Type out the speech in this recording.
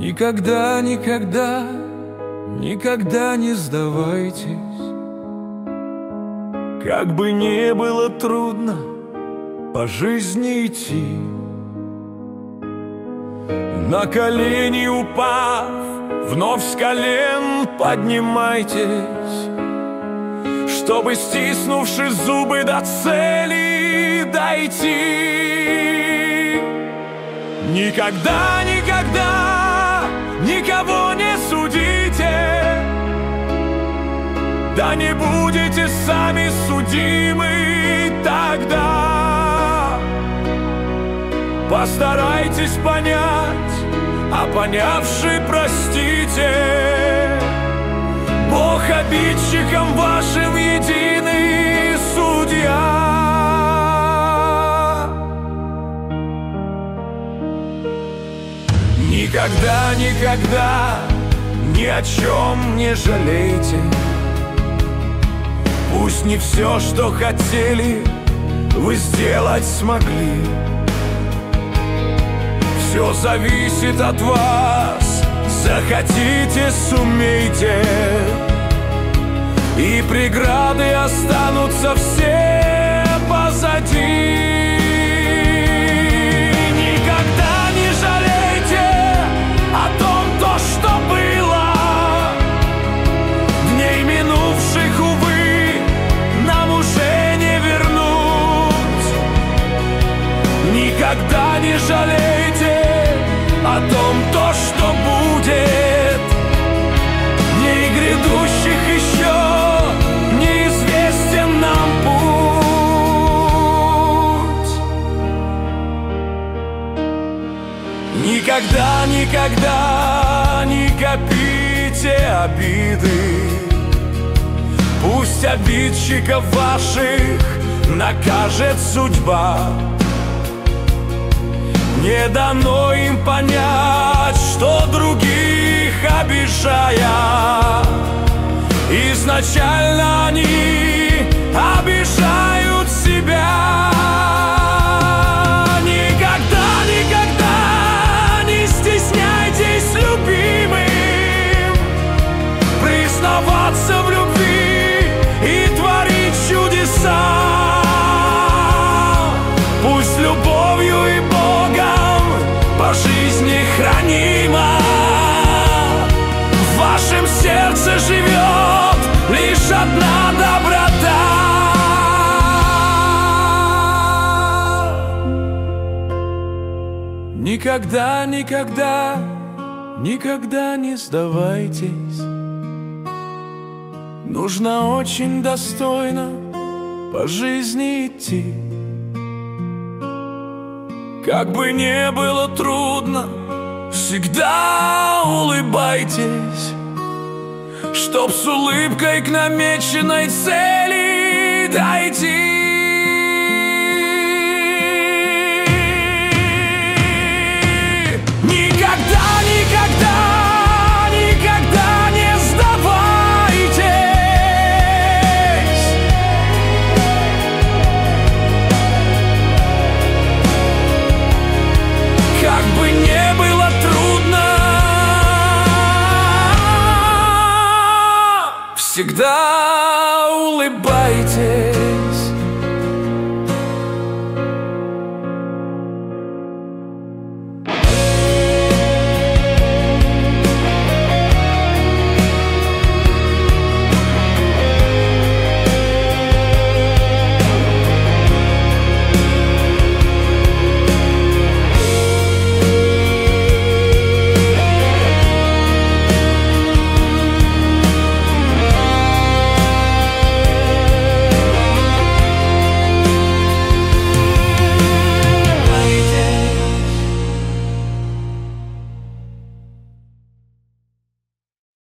Никогда, никогда, никогда не сдавайтесь. Как бы не было трудно по жизни идти На колени упав, вновь с колен поднимайтесь Чтобы, стиснувши зубы до цели, дойти. Никогда, никогда никого не судите. Да не будете сами судимы тогда. Постарайтесь понять, а понявши простите. Бог обидчиком вашим Никогда, никогда ни о чем не жалейте. Пусть не все, что хотели, вы сделать смогли. Все зависит от вас, захотите, сумейте. И преграды останутся все позади не жалейте о том, то, что будет. Дней грядущих еще неизвестен нам путь. Никогда, никогда не копите обиды. Пусть обидчиков ваших накажет судьба не дано им понять, что других обижая. Изначально они Никогда, никогда, никогда не сдавайтесь. Нужно очень достойно по жизни идти. Как бы не было трудно, всегда улыбайтесь. Чтоб с улыбкой к намеченной цели дойти всегда улыбайтесь